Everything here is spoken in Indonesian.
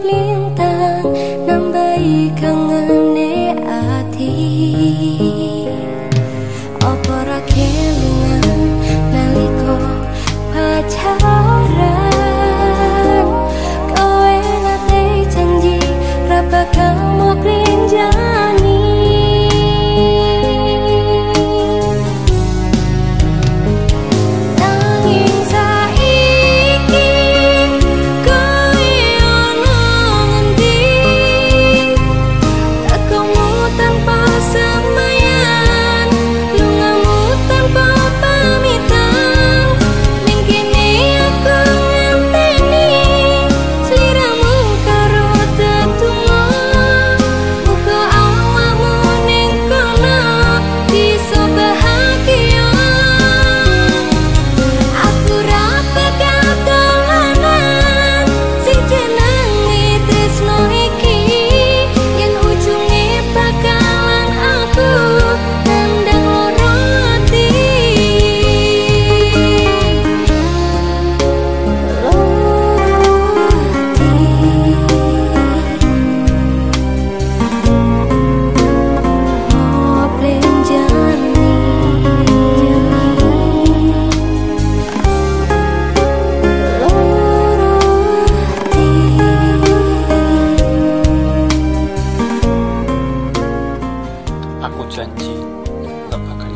bintang nambahi kangen napakali.